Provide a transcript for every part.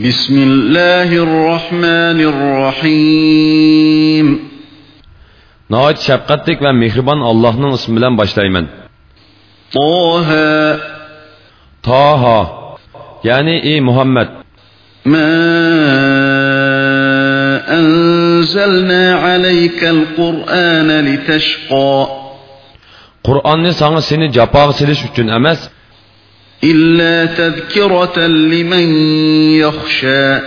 بسم الله الرحمن الرحيم Nəhayət şəfqətlik və mehriban Allah'ın ismi bilan başlayman. طه Taha. Yəni ey Muhammed, ما أنزلنا عليك القرآن لتشقى Qur'onni sana seni japoga silish uchun emas, إلا تذكرة لمن يخشى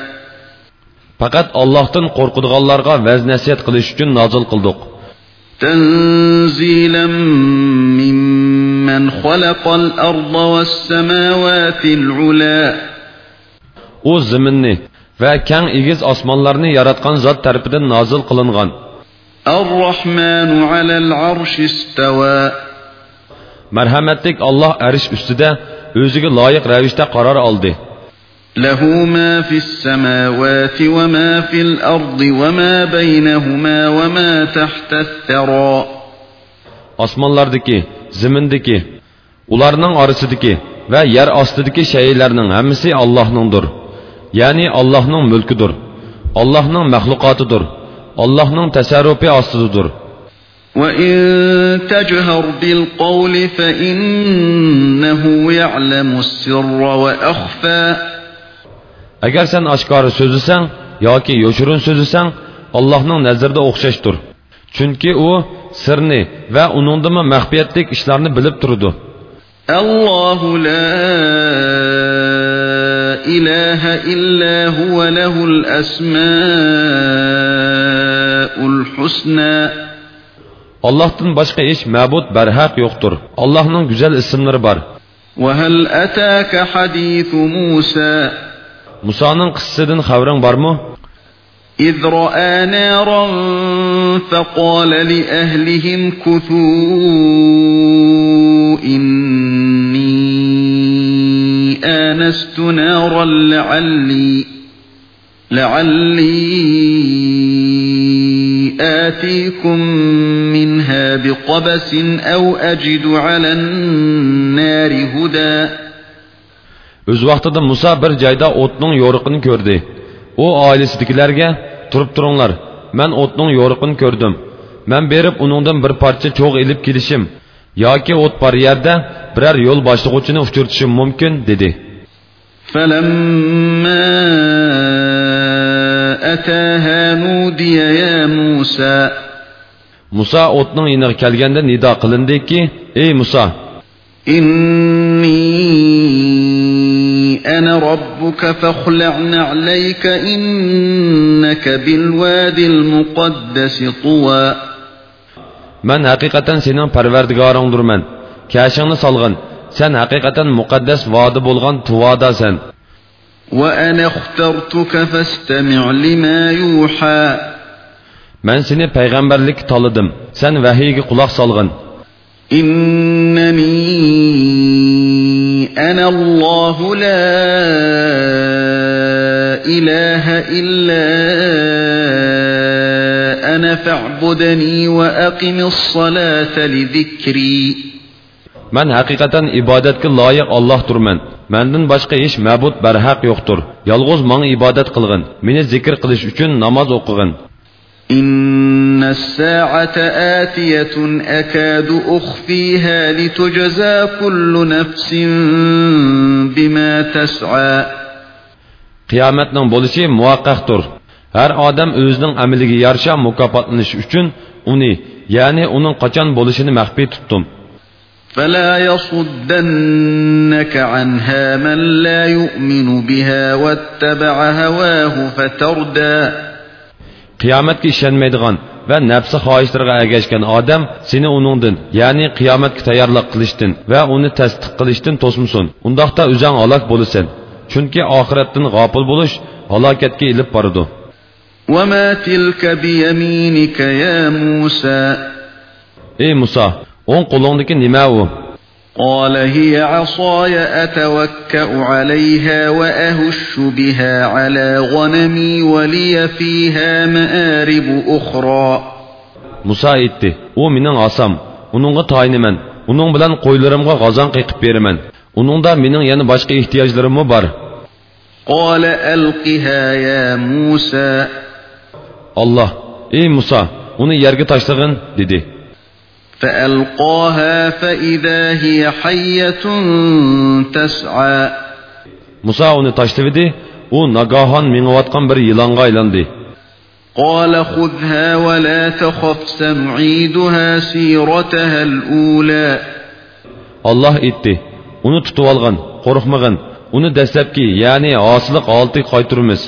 faqat Allohdan qo'rqadiganlarga vaz nasihat qilish uchun nozil qildik. تنزيلا ممن خلق الأرض والسماوات العلا zaminni va kang egiz osmonlarni yaratgan zot tarafidan nozil qilingan. الرحمن على العرش استوى Marhamatlik Alloh arish ustida o'ziga loyiq ravishda qaror oldi. له ما في السماوات وما في الأرض وما بينهما وما تحت الثرى osmonlardagi zimindagi ularning orasidagi va yer ostidagi shaylarning hammasi allohningdir ya'ni allohning mulkidir allohning maxluqotidir allohning tasarrufi ostidadir وَإِن تَجْهَرْ بِالْقَوْلِ فَإِنَّهُ يَعْلَمُ السِّرَّ وَأَخْفَى اگر سن آشکار سوزسن یاکی یوشرون سوزسن اللهنىڭ نەزەردە ئوخشاشتۇر. چۈنكى ئۇ سىرنى ۋە ئۇنىڭدىمۇ مەخپىيەتلىك ئىشلارنى بىلىپ تۇرىدۇ. الله لا إله إلا هو له الأسماء الحسنى allohdan boshqa hech ma'bud barhaq yo'qdir allohning go'zal ismlari bor وهل أتاك حديث موسى musoning qissasidan xabaring bormi إذ رأى نارا فقال لأهلهم كثوا إني آنست نارا لعلي لعلي آتيكم منها بقبس أو أجد على النار هدى Öz vaqtida Musa bir joyda o'tning yo'riqini ko'rdi. U oilasidagilarga turib turinglar. Men o'tning yo'riqini ko'rdim. Men berib uningdan bir parcha cho'g' ilib kelishim yoki o't bor yerda biror yo'l boshlig'uvchini uchirtishim mumkin dedi. فلما أتاها نودي يا موسى Musa o'tning yiniga kelganda nido qilindiki: "Ey Musa, إني أنا ربك فاخلع نعليك إنك بالوادي المقدس طوى men haqiqatan sening parvardigoringdirman. Kashingni solg'in. Sen haqiqatan muqaddas vodi bo'lgan tuvodasan. وأنا اخترتك فاستمع لما يوحى Men seni payg'ambarlik tolidim. Sen vahiyga quloq solg'in. إنني أنا الله لا إله إلا أنا فاعبدني وأقم الصلاة لذكري Man haqiqatan ibodatga loyiq Allohdirman. Mendan boshqa hech ma'bud barhaq yo'qdir. Yolg'iz menga ibodat qilgin. Meni zikr qilish uchun namoz o'qigin. إن الساعة آتية أكاد أخفيها لتجزى كل نفس بما تسعى Qiyomatning bo'lishi muvaqqaqdir. Har odam o'zining amaliga yarasha mukofotlanish uchun uni, ya'ni uning qachon bo'lishini maxfiy tutdim. فلا يصدنك عنها من لا يؤمن بها واتبع هواه فتردى. قيامت كي شنميدغان و نفس خواهشترغا اگشكن آدم سيني اونوندن يعني قيامت كي تيارلا قلشتن و اونو تستق قلشتن توسمسون. اندخت ازان علاق بولسن چونك آخرتن غابل بولش علاقت كي إلب باردو وما تلك بيمينك يا موسى اي موسى o'ng qo'lingdagi nima u قال هي عصاي أتوكأ عليها وأهش بها على غنمي ولي فيها مآرب أخرى muso aytdi u mening osam uningga tayinaman uning bilan qo'ylarimga g'azon qiqib beraman uningda mening yana boshqa ehtiyojlarimmi bor قال ألقها يا موسى Allah ey Musa uni yerga tashlag'in dedi فألقاها فإذا هي حية تسعى Musa uni tashladi u nagahon mengayotgan bir yilonga aylandi قال خذها ولا تخف سنعيدها سيرتها الأولى Allah aytdi uni tutib olg'in qo'rqmag'in uni dastlabki ya'ni hosiliq holatiga qaytiramiz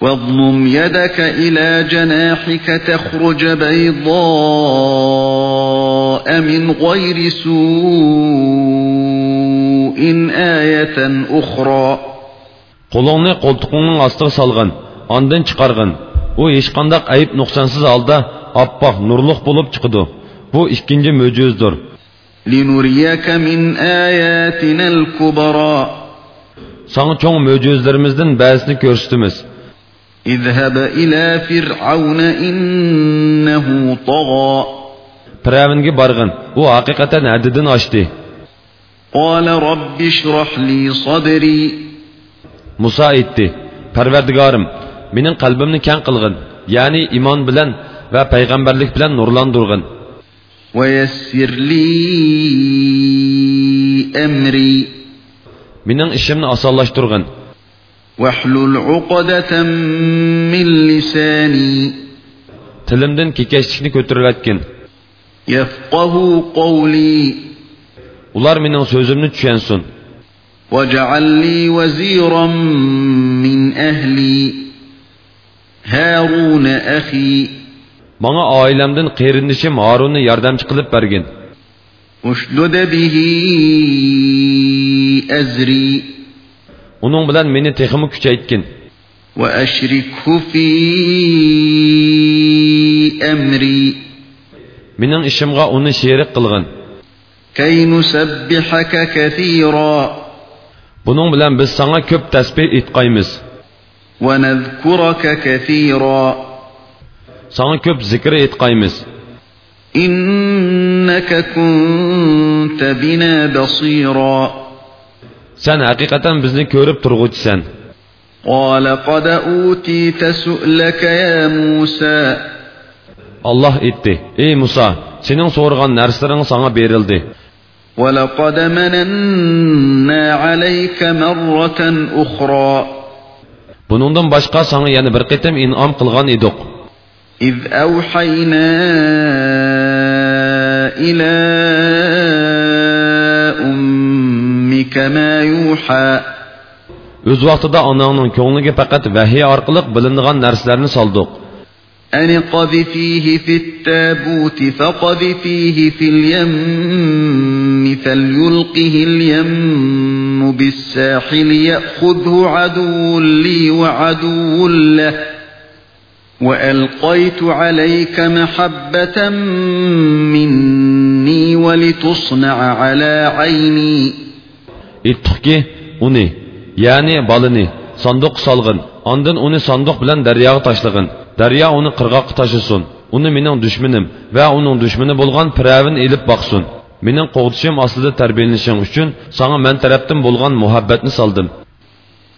واضمم يدك إلى جناحك تخرج بيضاء من غير سوء آية أخرى qo'ltiqingning ostiga solg'in ondan chiqarg'in u hech qanday ayb nuqsonsiz holda oppoq nurliq bo'lib chiqadi bu ikkinchi mo'jizdir لنريك من آياتنا الكبرى sana cho'ng mo'jizlarimizdan ba'zisini ko'rsatamiz اذهب إلى فرعون إنه طغى Piravinga borg'in u haqiqatan haddidan oshdi قال رب اشرح لي صدري muso aytdi parvardigorim mening qalbimni kang qilg'in ya'ni iymon bilan va payg'ambarlik bilan nurlantirg'in ويسر لي أمري mening ishimni osonlashtirg'in واحلل عقدة من لساني tilimdan kekashlikni ko'tarayotgin يفقه قولي ular mening so'zimni tushunsin لي وزيرا من أهلي هارون أخي manga oilamdan qarindishim horunni yordamchi qilib bergin اشدد به أزري uning bilan meni texmi kuchaytgin وأشركه في أمري mening ishimga uni sherik qilg'in كي نسبحك كثيرا buning bilan biz sanga ko'p tasbeh كثيرا sanga ko'p zikr aytqaymiz إنك كنت بنا بصيرا sen haqiqatan bizni ko'rib turg'uchisan قال قد أوتيت سؤلك يا موسى olloh aytdi ey muso sening so'ragan narsalaring sanga berildi ولقد مننا عليك مرة أخرى boshqa sanga yana bir qitim in'om qilgan edik إذ أوحينا إلى أمك ما يوحى. O'z vaqtida onangning ko'ngliga faqat vahiy orqali bilinadigan narsalarni soldik أن قذفيه في التابوت فقذفيه في اليم فليلقه اليم بالساحل يأخذه عدو لي وعدو له وألقيت عليك محبة مني ولتصنع على عيني aytdikki uni ya'ni bolani sanduq solg'in ondin uni sanduq bilan daryoga tashlag'in daryo uni qirg'oqqa tashlasin uni mening dushmanim va uning dushmani bo'lgan piravin ilib boqsin. Mening qo'g'dishim ostida tarbiyalanishing uchun sanga man tarafdan bo'lgan muhabbatni soldim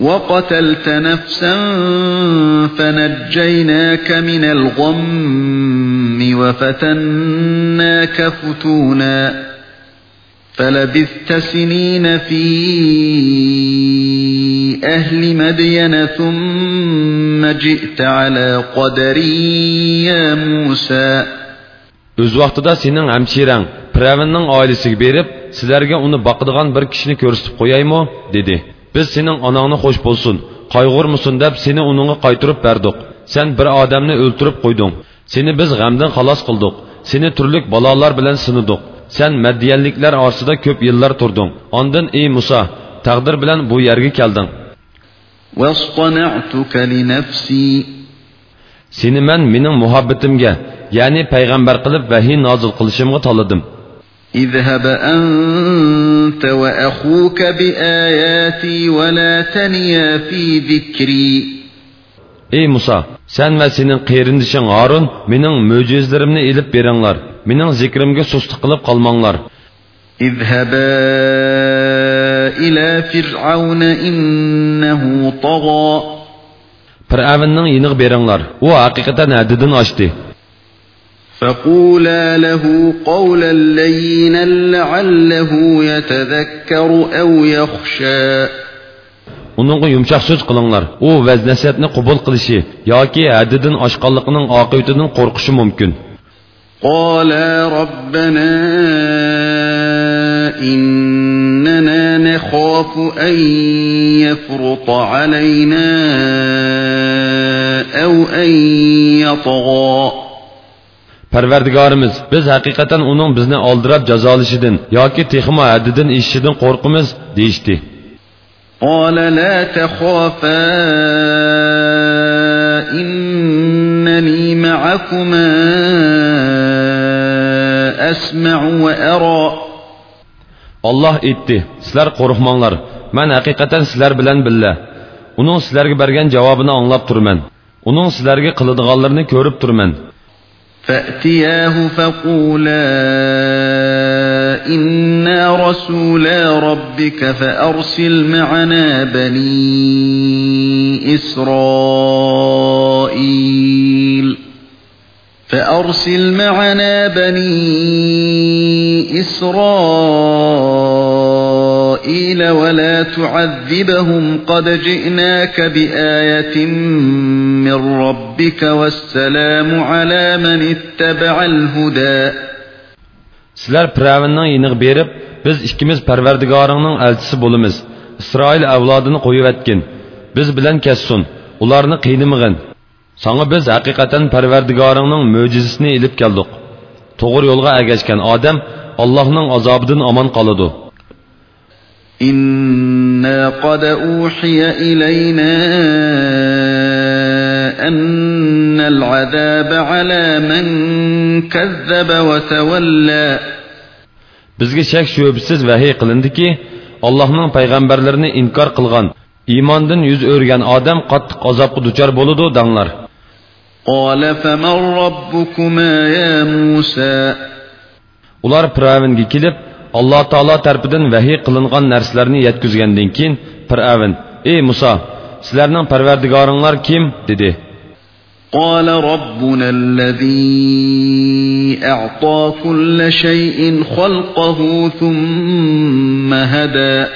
وقتلت نفسا فنجيناك من الغم وفتناك فتونا فلبثت سنين في أهل مدين ثم جئت على قدري يا موسى o'z vaqtida sening hamshirang piravinning oilasiga berib sizlarga uni boqadigan bir kishini ko'rsatib qo'yaymi dedi biz sening onangni xo'sh bo'lsin qayg'urmusin deb seni uningga qaytirib berdik sen bir odamni o'ltirib qo'yding seni biz g'amdan xalos qildik seni turli balolar bilan sinidik sen maddiyanliklar orasida ko'p yillar turding ondin ey muso taqdir bilan bu yerga kelding seni man mening muhabbatimga ya'ni payg'ambar qilib vahiy nozil qilishimga tanladim اذهب أنت وأخوك بآياتي ولا تنيا في ذكري ey muso sen va sening qarindishing harun mening mo'jizalarimni ilib beringlar mening zikrimga sustlik qilib qolmanglar اذهبا إلى فرعون إنه طغى fir'avnning yiniga beringlar u haqiqatan haddidan oshdi فقولا له قولا لينا لعله يتذكر أو يخشى uningga yumshoq so'z qilinglar u vaz nasihatni qabul qilishi yoki haddidan oshqonligining oqibatidan qo'rqishi mumkin قالا ربنا إننا نخاف أن يفرط علينا أو أن يطغى parvardigorimiz biz haqiqatan uning bizni oldirab jazolashidan yoki texmo haddidan eshishidan qo'rqimiz deyishdi قال لا تخافا إنني معكما أسمع وأرى olloh aytdi sizlar qo'rqmanglar man haqiqatan sizlar bilan billa uning sizlarga bergan javobini anglab turman uning sizlarga qiladiganlarini ko'rib turman فأتياه فقولا إنا رسولا ربك فأرسل معنا بني إسرائيل فأرسل معنا بني إسرائيل ولا تعذبهم قد جئناك بآية من ربك والسلام على من اتبع الهدى sizlar piravinning yiniga berib biz ikkimiz parvardigoringning elchisi bo'lamiz isroil avlodini qo'yivatgin biz bilan kessin ularni qiynamag'in sanga biz haqiqatan parvardigoringning mo'jizasini ilib keldik to'g'ri yo'lga ergashgan odam allohning azobidan omon qoladi إنا قد أوحي إلينا أن العذاب على من كذب وتولى bizga shak shubsiz vahiy qilindiki allohning payg'ambarlarini inkor qilgan iymondan yuz o'rgan odam qattiq azobga duchor bo'ladi danglar قال فمن ربكما يا موسى ular piravinga kelib alloh taolo tarpidan vahiy qilingan narsalarni yetkazgandan keyin fir'avn ey muso sizlarning parvardigoringlar kim dedi قال ربنا الذي أعطى كل شيء خلقه ثم هدى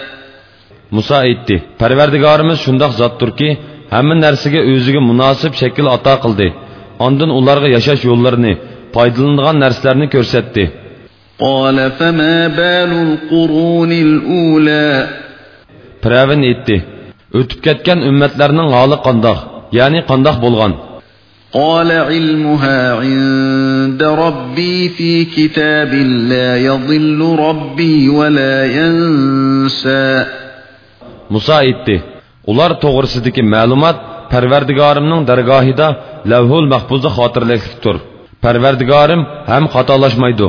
Musa aytdi: Parvardigorimiz shundoq zotdirki, hamma narsaga o'ziga munosib shakl ato qildi. Ondan ularga yashash yo'llarini, foydalanadigan narsalarni ko'rsatdi. قال فما بال القرون الأولى piravin aytdi o'tib ketgan ummatlarning holi qandoq ya'ni qandoq bo'lgan قال علمها عند ربي في كتاب لا يضل ربي ولا ينسى muso aytdi ular to'g'risidagi ma'lumot parvardigorimning dargohida lavhul mahfuzda xotirlikdir parvardigorim ham xatolashmaydi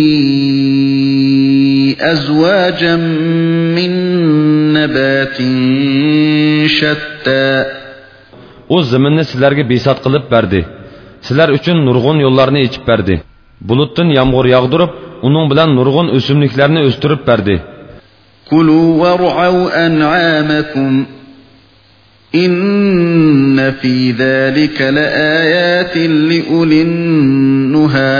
أزواجا من نبات شتى u zaminni sizlarga besat qilib berdi sizlar uchun nurg'un yo'llarni ichib berdi bulutdan yomg'ir yog'dirib uning bilan nurg'un o'simliklarni o'stirib berdi كلوا وارعوا أنعامكم إن في ذلك لآيات لأولي النهى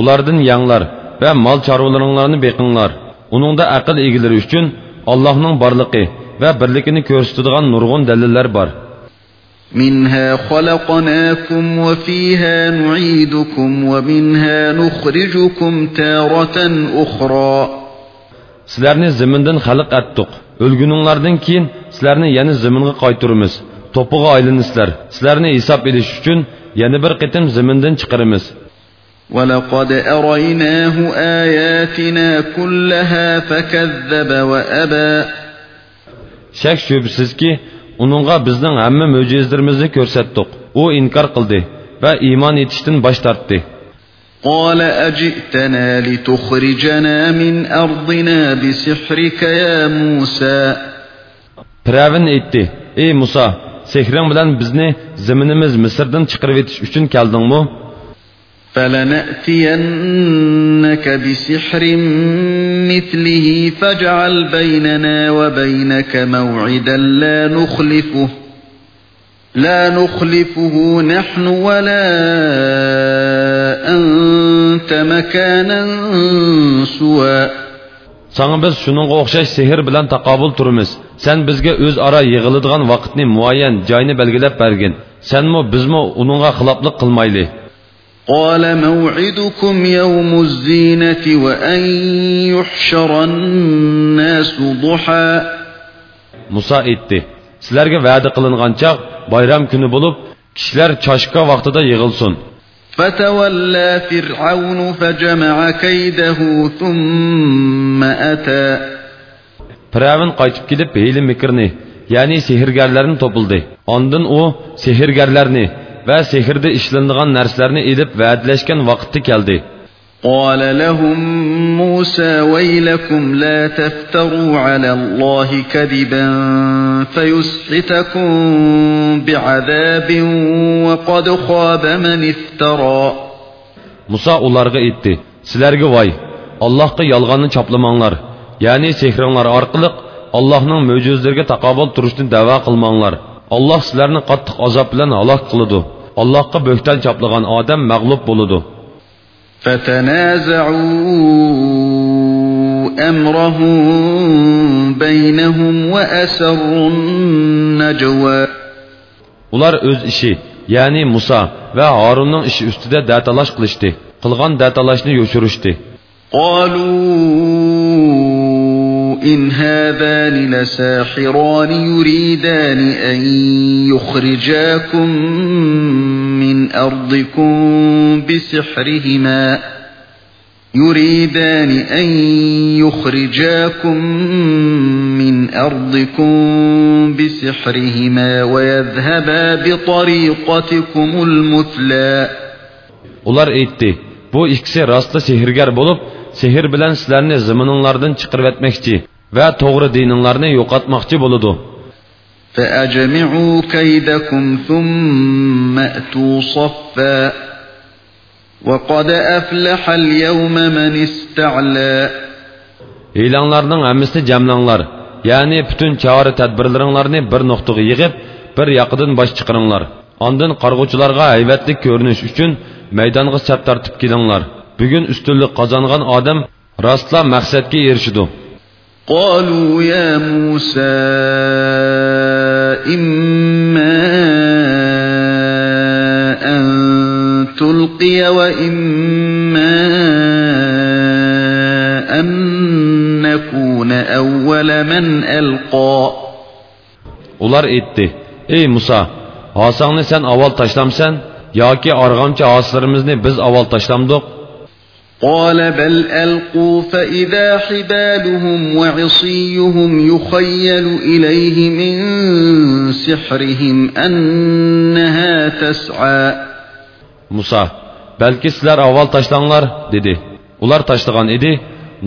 ulardan yanglar va mol chorvalaringlarni beqinglar uningda aql egalari uchun allohning borligi va birligini ko'rsatadigan nurg'un dalillar bor منها خلقناكم وفيها نعيدكم ومنها نخرجكم تارة أخرى sizlarni zamindan xalq etdik o'lguninglardan keyin sizlarni yana zaminga qaytiramiz to'pig'i aylanisizlar sizlarni hisob edish uchun yana bir qitim zamindan chiqaramiz ولقد أريناه آياتنا كلها فكذب وأبى shak shubsizki uningga bizning hamma mo'jizlarimizni ko'rsatdik u inkor qildi va iymon etishdan bosh tortdi قال أجئتنا لتخرجنا من أرضنا بسحرك يا موسى Piravin aytdi: "Ey Musa, sehring bilan bizni zaminimiz Misrdan chiqarib etish uchun keldingmi?" فلنأتينك بسحر مثله فاجعل بيننا وبينك موعدا لا نخلفه لا نخلفه نحن ولا أنت مكانا سوى Sana biz shuningga o'xshash sehr bilan taqobil turimiz. Sen bizga o'z aro yig'iladigan vaqtni muayyan joyni belgilab bergin. Senmi bizmi uningga xiloflik qilmayli. قال موعدكم يوم الزينة وأن يحشر الناس ضحى Musa aytdi: Sizlarga va'da qilingan chaq bayram kuni bo'lib, kishilar choshka vaqtida yig'ilsin. فتولى فرعون فجمع كيده ثم أتى Firavun qaytib kelib hiyli mikrni, ya'ni sehrgarlarni topildi. Ondan u sehrgarlarni va sehrda ishlanadigan narsalarni edib va'dalashgan vaqtda keldi. قال لهم موسى ويلكم لا تفتروا على الله كذبا فيسحتكم بعذاب وقد خاب من افترى Musa ularga aytdi: "Sizlarga voy, Allohga yolg'onni choplamanglar, ya'ni sehringlar orqali Allohning mo'jizalariga taqobil turishni da'vo qilmanglar. Alloh sizlarni qattiq azob bilan halok qiladi. Allohga bo'xton choplagan odam mag'lub bo'ladi." فتنازعوا أمرهم بينهم وأسروا النجوى Ular o'z ishi, ya'ni Musa va Harunning ishi ustida datalash qilishdi. Qilgan datalashni yo'shirishdi. قالوا إن هذان لساحران يريدان أن يخرجاكم من أرضكم بسحرهما يريدان أن يخرجاكم من أرضكم بسحرهما ويذهبا بطريقتكم المثلى Ular aytdi: "Bu ikkisi rostla sehrgar bo'lib, sehr bilan sizlarni zamininglardan chiqarib etmoqchi va to'g'ri dininglarni yo'qotmoqchi bo'ladi." فأجمعوا كيدكم ثم أتوا صفا وقد أفلح اليوم من استعلى E'lonlarning hammasini jamlanglar, ya'ni butun chora tadbirlaringlarni bir nuqtaga yig'ib, bir yoqidan bosh chiqaringlar. Ondan qarg'uvchilarga haybatlik ko'rinish uchun maydonga chap tortib kelinglar. Bugun ustunlik qozongan odam rostla maqsadga erishidi. قالوا يا موسى إما أن تلقي وإما أن نكون أول من ألقى Ular aytdi: "Ey Musa, hasangni sen avval tashlamsan yoki arg'amchi hoslarimizni biz avval tashlamdik?" قال بل ألقوا فإذا حبالهم وعصيهم يخيل إليه من سحرهم أنها تسعى Musa, "Balki sizlar avval tashlanglar" dedi. Ular tashlagan edi.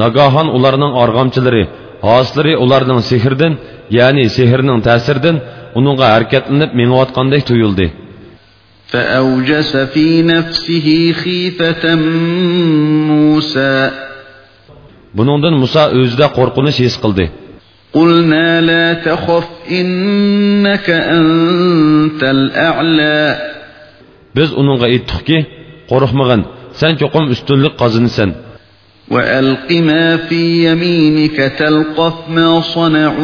Nagahan ularning arg'amchilari, hoslari ularning sehrdan, ya'ni sehrning ta'siridan uningga harakatlanib mengayotgandek tuyuldi. فأوجس في نفسه خيفة موسى. بنوندن موسى özüde korkunç his kıldı قلنا لا تخف إنك أنت الأعلى. Biz onunla ettik ki korkmagan sen çokum üstünlük kazınsın وألق ما في يمينك تلقف ما صنعوا.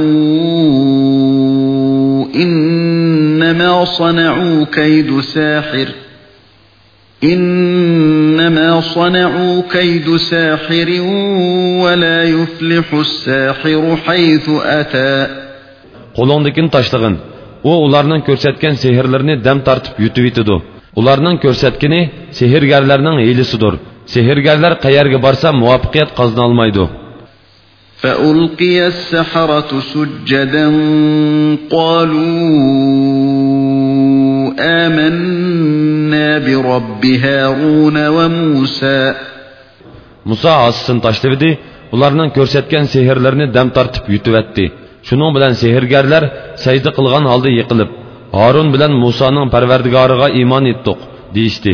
إنما صنعوا كيد ساحر إنما صنعوا كيد ساحر ولا يفلح الساحر حيث أتى tashlag'in u ularning ko'rsatgan sehrlarini dam tortib yutib yetidi ularning ko'rsatgini sehrgarlarning hiylisidir sehrgarlar qayerga borsa muvaffaqiyat qozonolmaydi فألقي السحرة سجدا قالوا آمنا برب هارون وموسى muso osisini tashladi ularning ko'rsatgan sehrlarini dam tortib yutib yetdi shuning bilan sehrgarlar sajda qilgan holda yiqilib horun bilan musoning parvardigoriga iymon etdiq deyishdi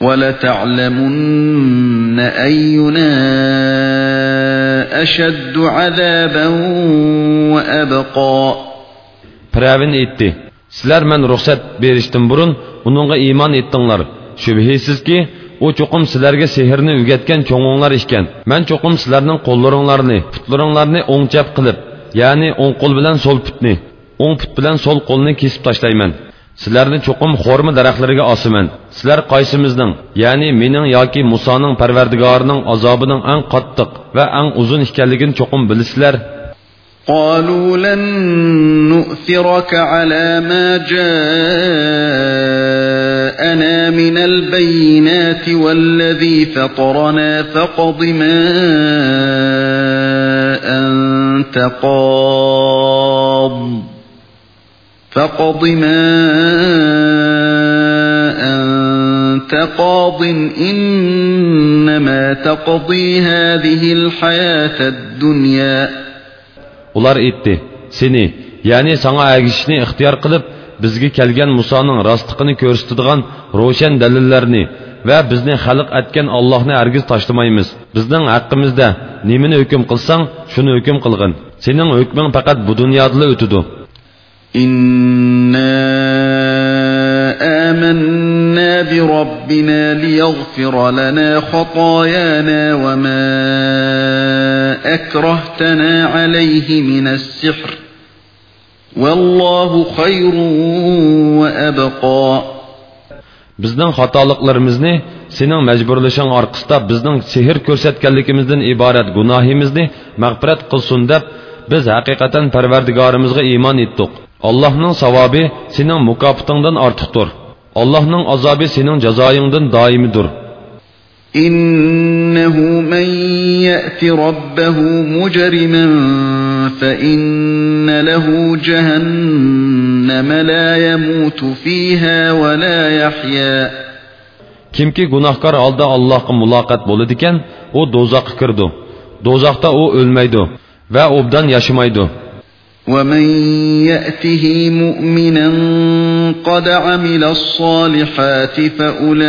ولتعلمن أينا أشد عذابا وأبقى Piravin aytdi sizlar man ruxsat berishdan burun uningga iymon etdinglar shubhisizki u cho'qim sizlarga sehrni o'rgatgan cho'ng'inglar ekan man cho'qim sizlarning qo'llaringlarni putlaringlarni o'ng qilib ya'ni o'ng qo'l bilan so'l putni o'ng put bilan so'l qo'lni kesib tashlayman sizlarni cho'qim xo'rma daraxtlariga osiman sizlar qaysimizning ya'ni mening yoki musoning parvardigorining azobining eng qattiq va eng uzun ekanligini cho'qim bilasizlar قالوا لن نؤثرك على ما جاءنا من البينات والذي فطرنا فاقض ما أنت قاض فاقض ما أنت قاض إنما تقضي هذه الحياة الدنيا ular aytdi seni ya'ni sanga agishishni ixtiyor qilib bizga kelgan musoning rostligini ko'rsatadigan ro'shan dalillarni va bizni xalq etgan ollohni hargiz tashlamaymiz bizning haqqimizda nimani hukm qilsang shuni hukm qilg'in sening hukming faqat bu dunyoda o'tidi إنا آمنا بربنا ليغفر لنا خطايانا وما أكرهتنا عليه من السحر والله خير وأبقى bizning xatoliklarimizni sening majburlashing orqasida bizning sehr ko'rsatganligimizdan iborat gunohimizni mag'firat qilsin deb biz haqiqatan parvardigorimizga iymon etdik allohning savobi sening mukofotingdan ortiqdir allohning azobi sening jazoyingdan doimidir إنه من يأت ربه مجرما فإن له جهنم لا يموت فيها ولا يحيا kimki gunohkor holda allohga muloqot bo'ladi ekan u do'zaxga kirdi do'zaxda u o'lmaydi va obdan yashamaydi ومن يأته مؤمنا قد عمل الصالحات فأولئك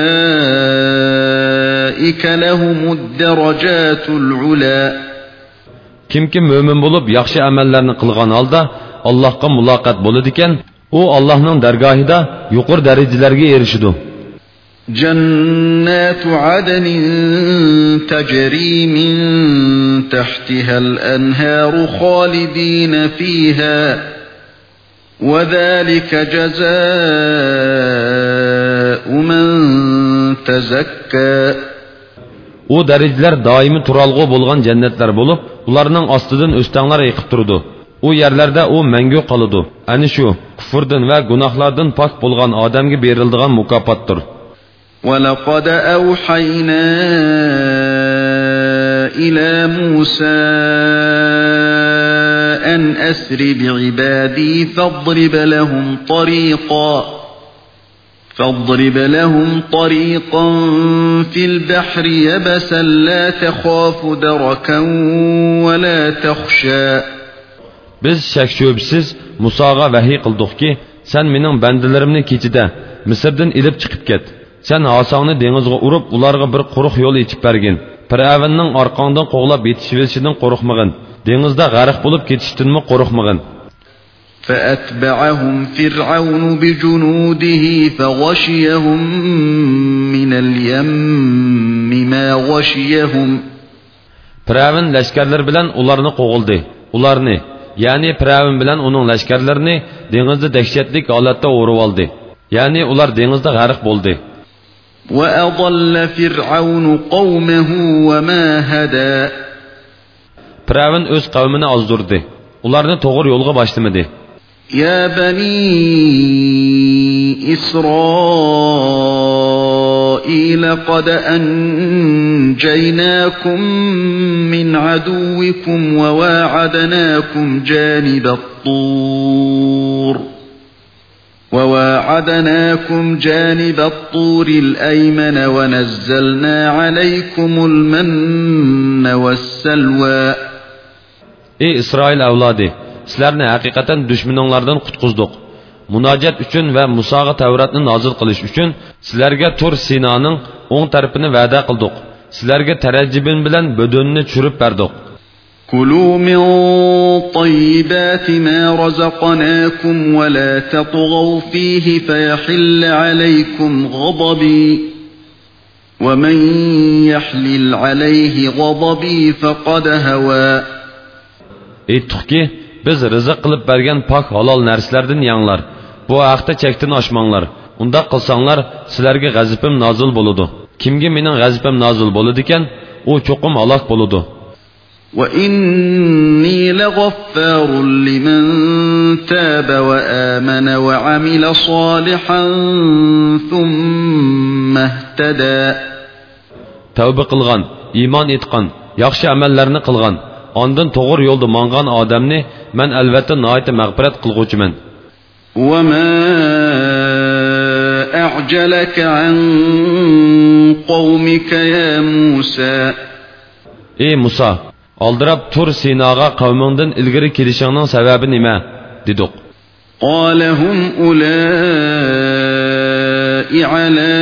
لهم الدرجات العلا kimki mo'min bo'lib yaxshi amallarni qilgan holda allohga muloqot bo'ladi ekan u allohning dargohida yuqori darajalarga erishidi جنات عدن تجري من تحتها الأنهار خالدين فيها وذلك جزاء من تزكى u darajalar doimiy turalg'u bo'lgan jannatlar bo'lib ularning ostidan o'stanglar yiqib turdi u yerlarda u mangu qoladi ana shu kufrdan va gunohlardan pok bo'lgan odamga berildigan mukofotdir ولقد أوحينا إلى موسى أن أسر بعبادي فاضرب لهم طريقا فاضرب لهم طريقا في البحر يبسا لا تخاف دركا ولا تخشى biz shak shubsiz musoga vahiy qildikki sen mening bandalarimni kechida misrdan ilib chiqib ket sen osongni dengizga urib ularga bir quruq yo'l yechib bergin Piravinning orqangdan qo'g'lab yetishiverishidan qo'rqmag'in dengizda g'arq bo'lib ketishdanmi qo'rqmag'in فأتبعهم فرعون بجنوده فغشيهم من اليم ما غشيهم Firavun lashkarlar bilan ularni qo'g'ildi. Ularni, ya'ni Firavun bilan uning lashkarlarini dengizda dahshatli holatda o'rib oldi. Ya'ni ular dengizda g'arq bo'ldi. وأضل فرعون قومه وما هدى Firavun o'z qavmini ozdirdi. Ularni to'g'ri yo'lga boshlamadi. يا بني إسرائيل قد أنجيناكم من عدوكم وواعدناكم جانب الطور وواعدناكم جانب الطور الأيمن ونزلنا عليكم المن والسلوى إيه إسرائيل أولادي sizlarni haqiqatan dushmaninglardan qutqizdik munojat uchun va musoga tavratni nozil qilish uchun sizlarga tur sinoning o'ng tarafini va'da qildik sizlarga tarajjibin bilan budunni tushirib berdik كلوا من طيبات ما رزقناكم ولا تطغوا فيه فيحل عليكم غضبي ومن يحلل عليه غضبي فقد هوى aytdikki biz rizq qilib bergan pok halol narsalardan yanglar bu haqda chekdan oshmanglar undaq qilsanglar sizlarga g'azibim nozil bo'ludi kimga mening g'azibim nozil bo'ladi ekan u cho'qim halok bo'ludi وإني لغفار لمن تاب وآمن وعمل صالحا ثم اهتدى tavba qilgan iymon etgan yaxshi amallarni qilgan ondan to'g'ri yo'lda mangan odamni man albatta noita mag'firat qilg'uvchiman وما أعجلك عن قومك يا موسى ey muso oldirab tur sinoga qavmingdan ilgari kelishingning sababi nima dedik قال هم أولئك على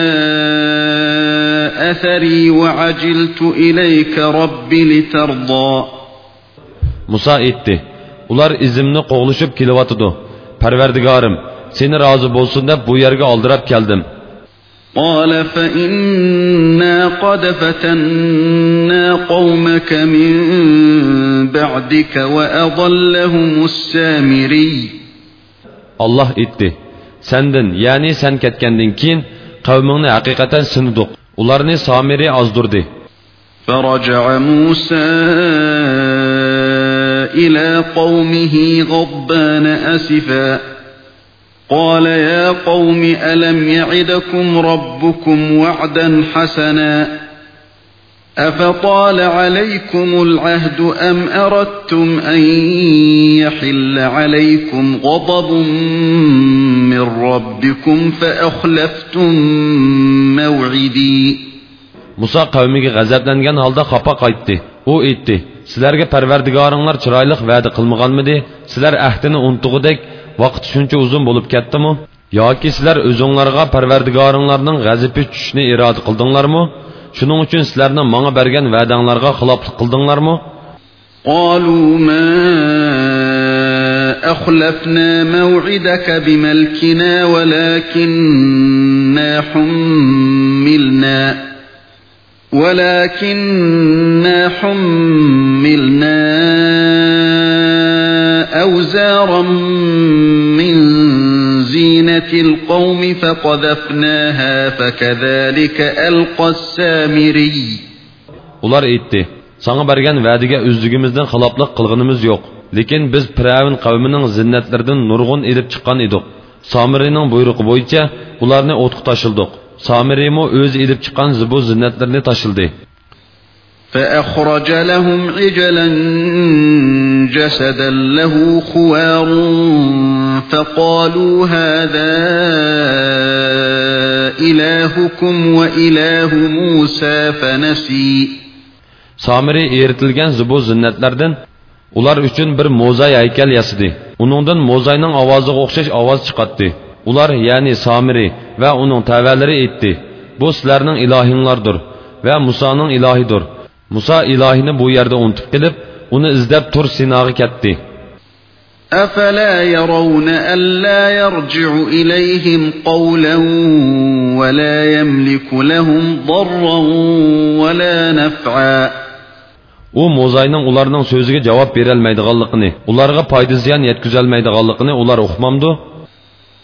أثري وعجلت إليك رب لترضى muso aytdi ular izimni qo'g'lishib kelyotidi parvardigorim seni rozi bo'lsin deb bu yerga oldirab keldim قال فإنا قد فتنا قومك من بعدك وأضلهم السامري. الله اتدي سندن يعني سن كتكندن كين قومنا حقيقة سندوق ولارني سامري أزدردي فرجع موسى إلى قومه غضبان أسفاً. قال يا قوم ألم يعدكم ربكم وعدا حسنا أفطال عليكم العهد أم أردتم أن يحل عليكم غضب من ربكم فأخلفتم موعدي؟ موسى قومي غزب دنگن حال دا خفا أو ايتدي سلرگ پروردگارنلار چرايلق وعد قلمغان مدي سلر اهدن انتقودك vaqt shuncha uzun bo'lib ketdimi yoki sizlar o'zinglarga parvardigoringlarning g'azabi tushishni iroda qildinglarmi shuning uchun sizlarni manga bergan va'danglarga xiloflik qildinglarmi قالوا ما أخلفنا موعدك بملكنا ولكننا حملنا ولكننا حملنا أوزارا من زينة القوم فقذفناها فكذلك ألقى السامري ular aytdi sana bergan va'daga o'zligimizdan xiloflik qilganimiz yo'q lekin biz piravin qavmining zinnatlaridan nurg'un ilib chiqqan edik somirining buyrug'i bo'yicha ularni o'tqa tashildik somiriymi o'zi ilib chiqqan zibu zinnatlarni tashildi فأخرج لهم عجلا جسدا له خوار فقالوا هذا إلهكم وإله موسى فنسي somiri eritilgan zibu zinnatlardan ular uchun bir mo'zay haykal yasadi uningdan mo'zayning ovoziga o'xshash ovoz chiqatdi ular ya'ni somiri va uning tavalari aytdi bu sizlarning ilohinglardir va musoning ilohidir muso ilohini bu yerda unutib qilib uni izlab tur sinoga ketdi أفلا يرون ألا يرجع إليهم قولا ولا يملك لهم ضرا ولا نفعا u mo'zayning ularning so'ziga javob berolmaydiganligini ularga foyda ziyon yetkazolmaydiganligini ular uqmamdu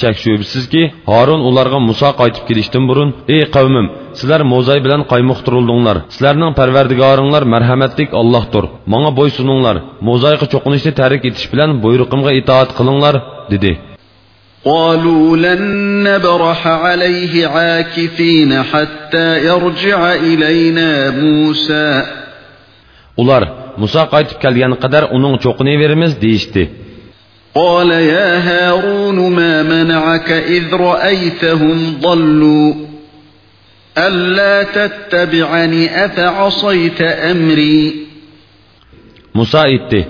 shak shubsizki horun ularga muso qaytib kelishdan burun ey qavmim sizlar mo'zay bilan qaymoqtirildinglar sizlarning parvardigoringlar marhamatlik ollohdir manga bo'ysuninglar mo'zayga cho'qinishni tarik etish bilan buyruqimga itoat qilinglar dedi قالوا لن نبرح عليه عاكفين حتى يرجع إلينا موسى ular muso qaytib kelgani qadar uning cho'qini veramiz deyishdi قال يا هارون ما منعك إذ رأيتهم ضلوا ألا تتبعني أفعصيت أمري muso aytdi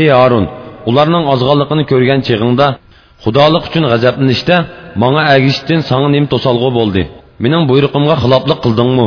ey harun ularning ozg'onligini ko'rgan chig'ingda xudolik uchun g'azablanishda manga agishishdan sanga nim to'salg'u bo'ldi mening buyrug'imga xiloflik qildingmi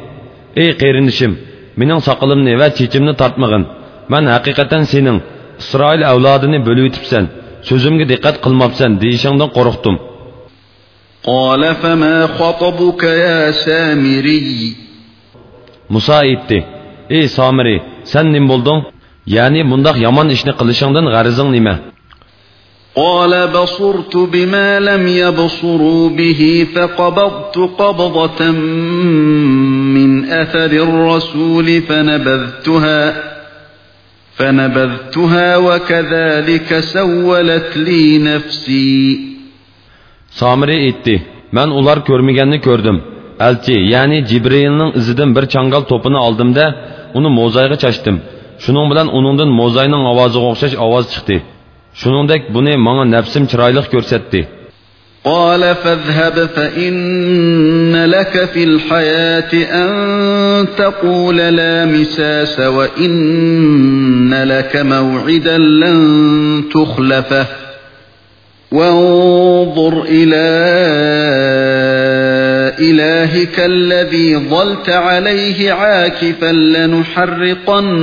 ey qerinishim mening soqolimni va chechimni tortmag'in man haqiqatan sening isroil avlodini bo'lib o'tibsan so'zimga diqqat qilmabsan deyishingdan qo'rqdim قال فما خطبك يا سامري muso aytdi ey somiri san nim bo'lding ya'ni bundoq yomon ishni qilishingdan g'arizing nima قال بصرت بما لم يبصروا به فقبضت قبضة من أثر الرسول فنبذتها فنبذتها وكذلك سولت لي نفسي somiri aytdi man ular ko'rmaganni ko'rdim elchi ya'ni jibrilning izidan bir changal to'pini oldimda uni mo'zayga chashdim shuning bilan uningdan mo'zayning ovoziga o'xshash ovoz chiqdi shuningdek buni manga nafsim chiroyli ko'rsatdi قال فاذهب فإن لك في الحياة أن تقول لا مساس وإن لك موعدا لن تخلفه. وانظر إلى إلهك الذي ظلت عليه عاكفا لنحرقنه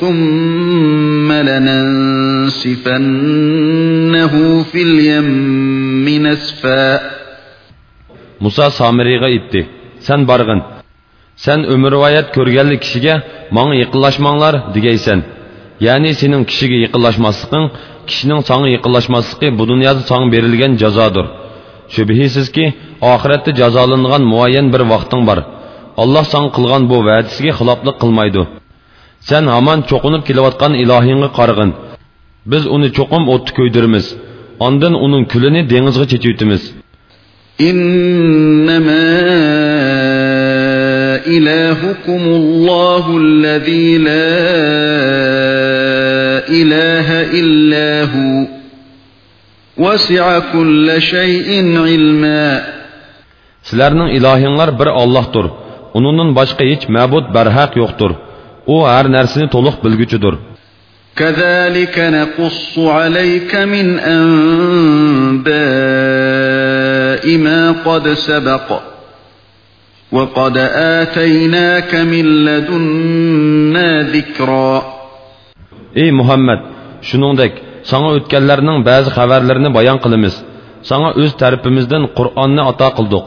ثم لننسفنه في اليم نسفا muso somiriyga aytdi san borg'in san umrvoyat ko'rganlik kishiga manga yaqinlashmanglar degaysan ya'ni sening kishiga yaqinlashmasliging kishining sanga yaqinlashmasligi bu dunyoda sanga berilgan jazodir shubhisizki oxiratda jazolangan muayyan bir vaqting bor alloh sanga qilgan bu va'dasiga xiloflik qilmaydi sen hamon cho'qinib kelayotgan ilohingga qarg'in biz uni cho'qim o'tni ko'ydiramiz ondan uning kulini dengizga chechitimiz إنما إلهكم الله الذي لا إله إلا هو وسع كل شيء علما sizlarning ilohinglar bir ollohdir uningdan boshqa hech ma'bud barhaq yo'qdir u har narsani to'liq bilguchidir كذلك نقص عليك من أنباء ما قد سبق وقد آتيناك من لدنا ذكرا ey muhammad shuningdek sana o'tganlarning ba'zi xabarlarini bayon qilamiz sana o'z tarafimizdan qur'onni ato qildik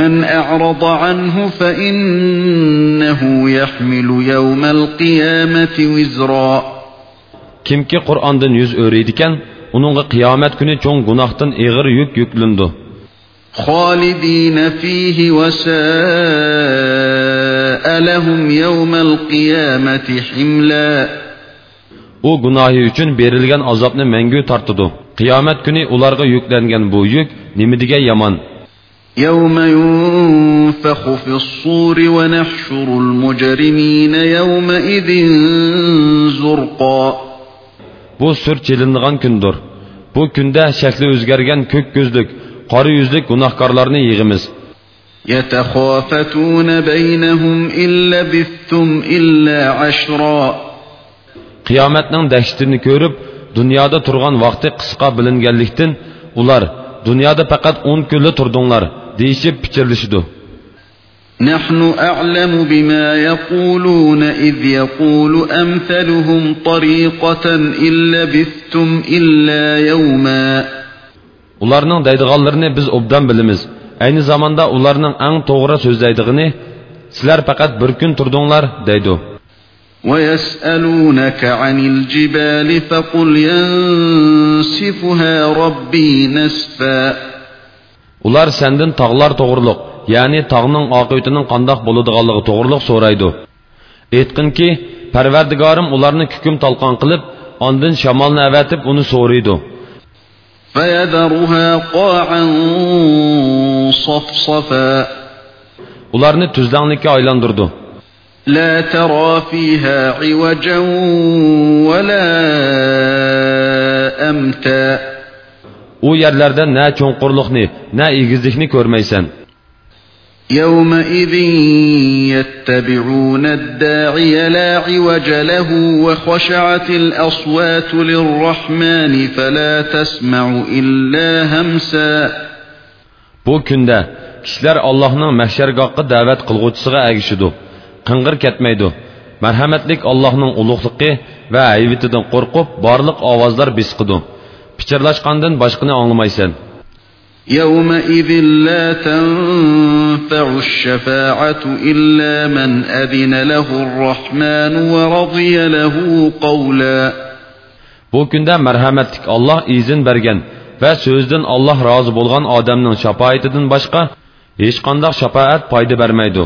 من أعرض عنه فإنه يحمل يوم القيامة وزرا kimki qur'ondan yuz o'raydikan uningga qiyomat kuni cho'ng gunohdan ig'ir yuk yuklindi خالدين فيه وساء لهم يوم القيامة حملا u gunohi uchun berilgan azobni mangu tortidi qiyomat kuni ularga yuklangan bu yuk nima degan yomon يوم ينفخ في الصور ونحشر المجرمين يومئذ زرقا bu sur chelindigan kundir bu kunda shakli o'zgargan ko'k ko'zlik qora yuzlik gunohkorlarni yig'imiz يتخافتون بينهم إن لبثتم إلا عشرا qiyomatning dahshatini ko'rib dunyoda turgan vaqti qisqa bilinganlikdan ular dunyoda faqat o'n kunli turdinglar deyishib pichirlashidi نحن أعلم بما يقولون إذ يقول أمثلهم طريقة إن لبثتم إلا يوما ularning deydiganlarini biz obdan bilamiz ayni zamonda ularning eng to'g'ri so'zlaydig'ini sizlar faqat bir kun turdinglar deydi ويسألونك عن الجبال فقل ينسفها ربي نسفا ular sendin tog'lar to'g'riliq ya'ni tog'ning oqibatining qandoq bo'ladiganligi to'g'riliq so'raydi aytqinki parvardigorim ularni kukum talqon qilib ondin shamolni avatib uni so'raydi فيذرها قاعا صفصفا ularni tuzlanglikka aylantirdi لا ترى فيها عوجا ولا أمتا u yerlarda na cho'nqurliqni na egizlikni ko'rmaysan يومئذ يتبعون الداعي لا عوج له وخشعت الأصوات للرحمن فلا تسمع إلا همسا bu kunda kishilar allohning mahshargohga da'vat qilg'uvchisiga agishidi qing'ir ketmaydi marhamatlik allohning ulug'ligi va hayvitidan qo'rqib borliq ovozlar bisqidi pichirlashqandan boshqani anglamaysan يومئذ لا تنفع الشفاعة إلا من أذن له الرحمن ورضي له قولا bu kunda marhamatlik olloh izn bergan va so'zdan olloh rozi bo'lgan odamning shafoatidan boshqa hech qanday shafoat foyda bermaydi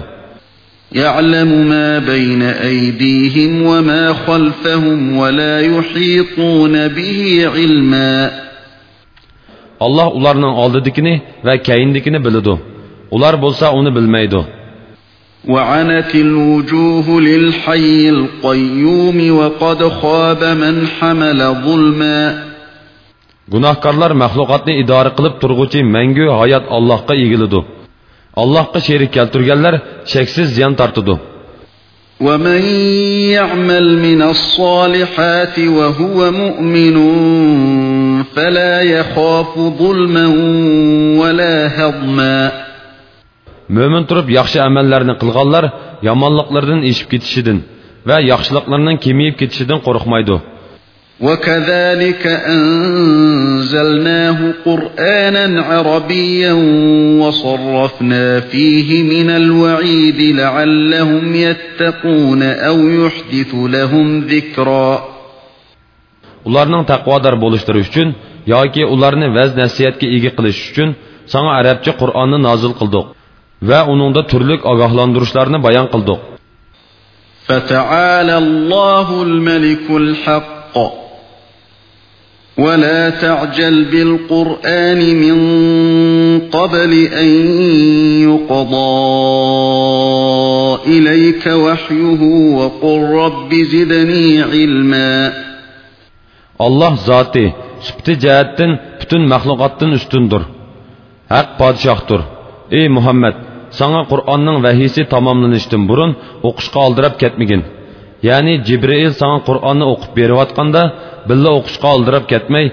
يعلم ما بين أيديهم وما خلفهم ولا يحيطون به علما alloh ularning oldidikini va keyindikini biladi ular bo'lsa uni bilmaydi وعنت الوجوه للحي القيوم وقد خاب من حمل ظلما gunohkorlar maxluqotni idora qilib turg'uchi mangu hayot allohga egilidi allohga sherik kelturganlar cheksiz ziyon tortidi ومن يعمل من الصالحات وهو مؤمن فلا يخاف ظلما ولا هضما mo'min turib yaxshi amallarni qilganlar yomonliqlardan eshib ketishidan va yaxshiliklarning kemayib ketishidan qo'rqmaydi وكذلك أنزلناه قرآنا عربيا وصرفنا فيه من الوعيد لعلهم يتقون أو يحدث لهم ذكرا ularning taqvodor bo'lishlari uchun yoki ularni vaz nasihatga ega qilish uchun sana arabcha qur'onni nozil qildik va uningda turli ogohlantirishlarni bayon qildik فتعالى الله الملك الحق ولا تعجل بالقرآن من قبل أن يقضى إليك وحيه وقل رب زدني علما alloh zoti sifati jihatdan butun maxluqotdan ustundir haq podshohdir ey muhammad sana qur'onning vahiysi tamomlanishdan burun o'qishga oldirab ketmagin ya'ni jibril sana qur'onni o'qib berayotganda billa o'qishga oldirab ketmay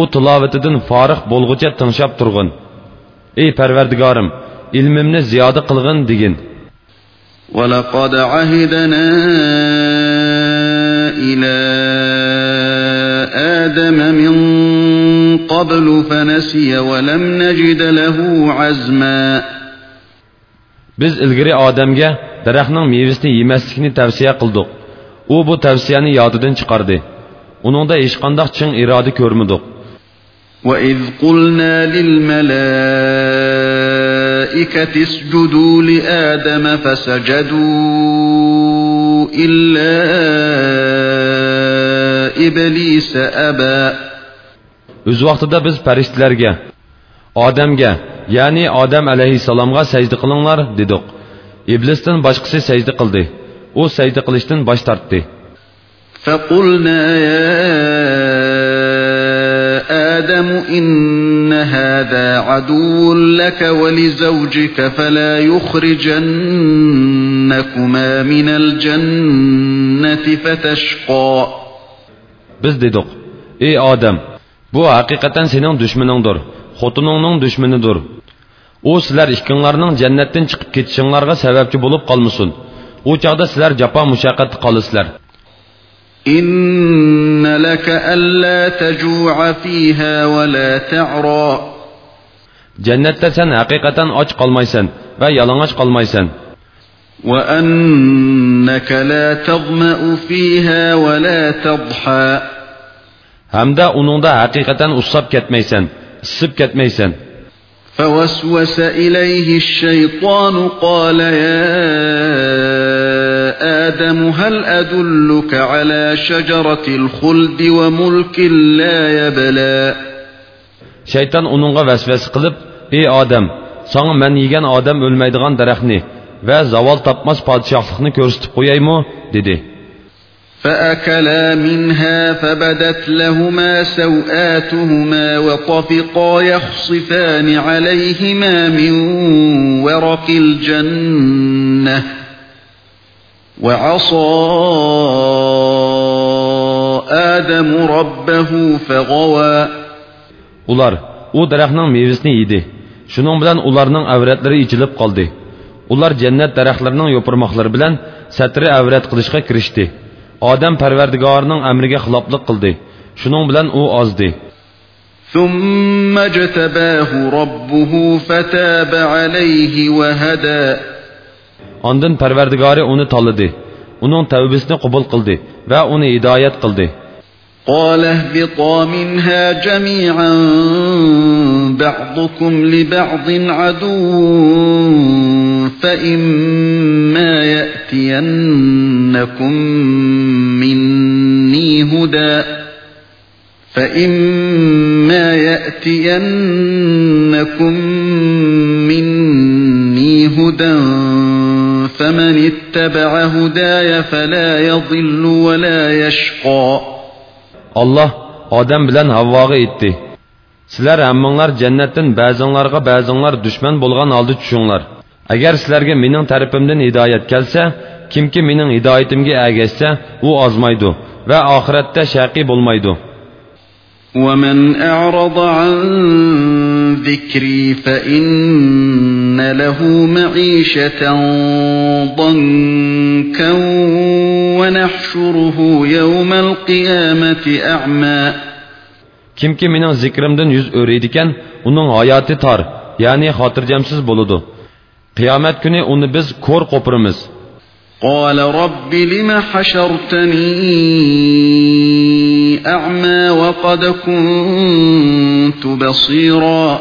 u tilovatidan forig' bo'lg'ucha tinglab turg'in ey parvardigorim ilmimni ziyoda qilg'in degin ولقد عهدنا إلى آدم من قبل فنسي ولم نجد له عزما Biz ilgari odamga daraxtning mevasini yemaslikni tavsiya qildik. U bu tavsiyani yodidan chiqardi. Uningda hech qanday chin iroda ko'rmadik. وإذ قلنا للملائكة اسجدوا لآدم فسجدوا إلا إبليس أبى O'z vaqtida biz farishtalarga, odamga, ya'ni Odam alayhissalomga sajda qilinglar dedik. Iblisdan boshqasi sajda qildi. U sajda qilishdan bosh tortdi. فقلنا يا آدم إن هذا عدو لك ولزوجك فلا يخرجنكما من الجنة فتشقى Biz dedik: "Ey odam, bu haqiqatan sening dushmaningdir, xotiningning dushmanidir. U sizlar ikkinglarning jannatdan chiqib ketishinglarga sababchi bo'lib qolmasin. U chaqda sizlar jafo mushaqqatda qolasizlar." إن لك ألا تجوع فيها ولا تعرى. جنتة سن حقيقة أج قلميسن ويلنج قلميسن وأنك لا تضمأ فيها ولا تضحى. هم دا أنون دا حقيقة أصاب كتميسن سب كتميسن فوسوس إليه الشيطان قال يا آدم هل أدلك على شجرة الخلد وملك لا يبلى Shayton uningga vasvasa qilib, "Ey odam, sana men yegan odam o'lmaydigan daraxtni va zavol topmas podshohlikni ko'rsatib qo'yaymi?" dedi. فأكلا منها فبدت لهما سوآتهما وطفقا يخصفان عليهما من ورق الجنة وعصى آدم ربه فغوى Ular u daraxtning mevasini yedi. Shuning bilan ularning avratlari ichilib qoldi. Ular jannat daraxtlarining yo'pirmoqlari bilan satri avrat qilishga kirishdi. Odam Parvardigorining amriga xiloflik qildi. Shuning bilan u ozdi. ثم اجتباه ربه فتاب عليه وهدى Ondan Parvardigori uni tanladi. Uning tavbasini qabul qildi va uni hidoyat qildi. قال اهبطا منها جميعا بعضكم لبعض عدو فإما يأتينكم مني هدى فإما يأتينكم مني هدى فمن اتبع هداي فلا يضل ولا يشقى Allah odam bilan Havvoga aytdi. Sizlar hammanglar jannatdan ba'zinglarga ba'zinglar dushman bo'lgan holda tushinglar. Agar sizlarga mening tarafimdan hidoyat kelsa, kimki mening hidoyatimga ergashsa, u ozmaydi va oxiratda shaqi bo'lmaydi. ومن أعرض عن ذكري فإن له معيشة ضنكا ونحشره يوم القيامة أعمى Kimki mening zikrimdan yuz o'raydigan, uning hayoti tor, ya'ni xotirjamsiz bo'ladi. Qiyomat kuni uni biz ko'r qo'piramiz. قال رب لم حشرتني أعمى وقد كنت بصيرا.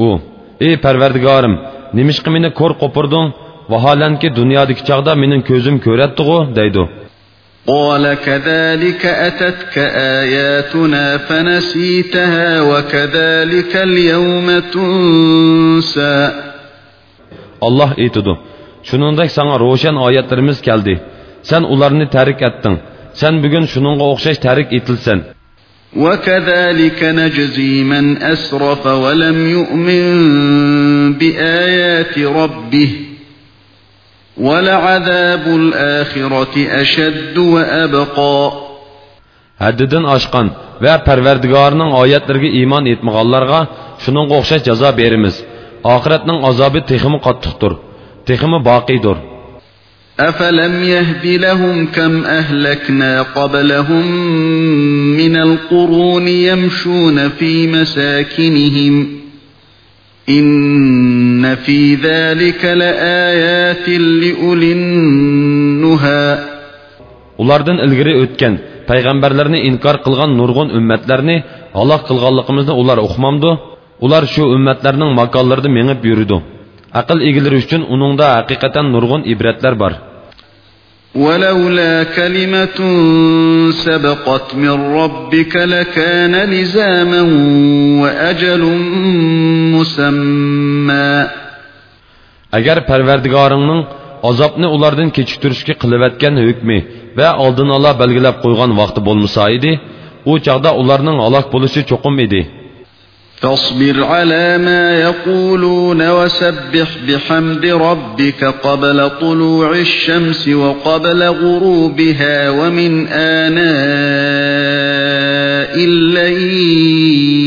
أو اي پروردگارم نمشق مني كور قپردون وحالان كي دنيا دي كچاغدا منين كوزم كورتدغو ديدو قال كذلك أتتك آياتنا فنسيتها وكذلك اليوم تنسى. الله ايتدو Shuningdek sana ro'shan oyatlarimiz keldi. Sen ularni tarik etding. Sen bugun shuningga o'xshash tarik etilsan. وكذلك نجزي من أسرف ولم يؤمن بآيات ربه ولعذاب الآخرة أشد وأبقى Haddidan oshgan va Parvardigorning oyatlariga iymon etmaganlarga shuningga o'xshash jazo beramiz. Oxiratning azobi teximi qattiqdir, teximi boqiydir. أفلم يهد لهم كم أهلكنا قبلهم من القرون يمشون في مساكنهم إن في ذلك لآيات لأولي النهى Ulardan ilgari o'tgan payg'ambarlarni inkor qilgan nurg'un ummatlarni halok qilganligimizni ular uqmamdi. Ular shu ummatlarning makonlarida mengib yuridi. Aql egalari uchun uningda haqiqatan nurg'un ibratlar bor. ولولا كلمة سبقت من ربك لكان لزاما وأجل مسمى agar parvardigoringning azobni ulardan kechiktirishga qilayotgan hukmi va oldin ola belgilab qo'ygan vaqti bo'lmasa edi u chog'da ularning halok bo'lishi cho'qim edi فاصبر على ما يقولون وسبح بحمد ربك قبل طلوع الشمس وقبل غروبها ومن آناء الليل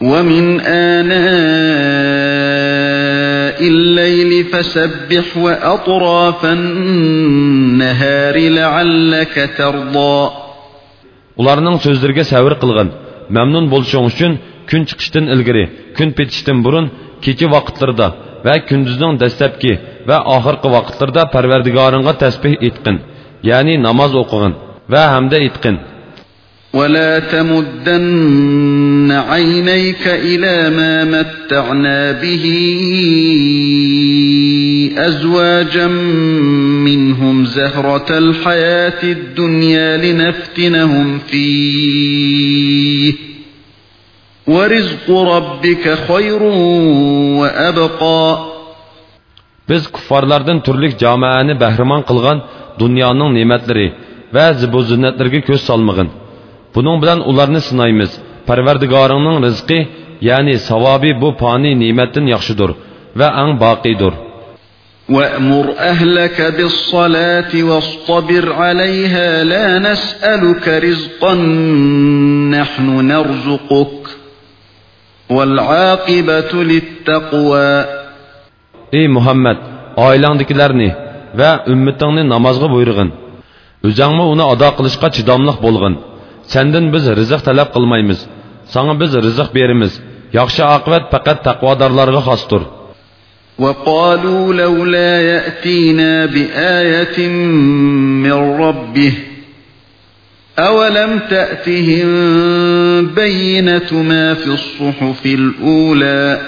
ومن آناء الليل فسبح وأطراف النهار لعلك ترضى. Ularning so'zlariga savr qilg'in. Mamnun bo'lishing uchun kun chiqishdan ilgari kun petishdan burun kecha vaqtlarida va kunduzning dastlabki va oxirgi vaqtlarda parvardigoringga tasbeh etqin. Ya'ni namoz o'qig'in va hamda etqin ولا تمدن عينيك إلى ما متعنا به أزواجا منهم زهرة الحياة الدنيا لنفتنهم فيه ورزق ربك خير وأبقى Biz kuffarlardan turlik jamoani bahramon qilgan dunyoning ne'matlari va zibu zinnatlarga ko'z solmag'in. Buning bilan ularni sinaymiz. Parvardigoringning rizqi, ya'ni savobi bu fani ne'matdan yaxshidir va ang boqiydir. وأمر أهلك بالصلاة واصطبر عليها لا نسألك رزقا نحن نرزقك والعاقبة للتقوى ey muhammad oilangdagilarni va ummatingni namozga buyurg'in o'zangmi uni ado qilishga chidamliq bo'lg'in Sendan biz rizq talab qilmaymiz sanga biz rizq beramiz yaxshi oqibat faqat taqvodorlarga xosdir وقالوا لولا يأتينا بآية من ربه أولم تأتهم بينة ما في الصحف الأولى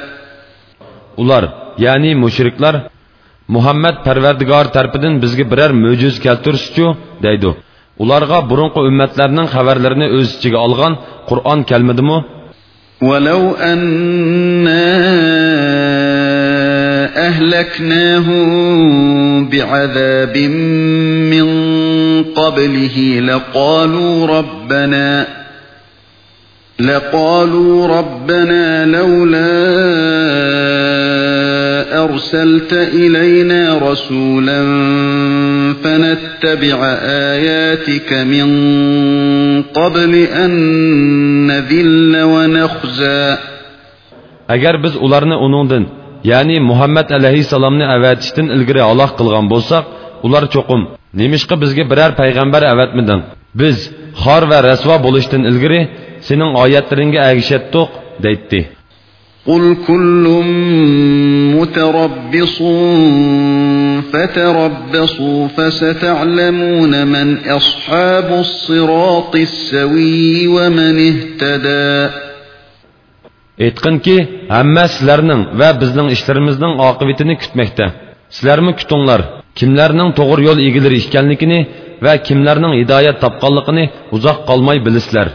ular ya'ni mushriklar muhammad parvardigor tarafidan bizga biror mo'jiz keltirishchu deydi ularga burunqi ummatlarning xabarlarini o'z ichiga olgan qur'on kelmadimi ولو أنا أهلكناهم بعذاب من قبله لقالوا ربنا لقالوا ربنا لولا أرسلت إلينا رسولا فنتبع آياتك من قبل أن نذل ونخزى agar biz ularni uningdan ya'ni muhammad alayhissalomni avatishdan ilgari aloq qilgan bo'lsak ular cho'qim nemishqa bizga biror payg'ambar avatmiding biz xor va rasvo bo'lishdan ilgari sening oyatlaringga agishatdiq deydi قل كل متربص فتربصوا فستعلمون من أصحاب الصراط السوي ومن اهتدى aytqinki hamma sizlarning va bizning ishlarimizning oqibatini kutmoqda sizlarmi kutinglar kimlarning to'g'ri yo'l egalari ekanligini va kimlarning hidoyat topganligini uzoq qolmay bilasizlar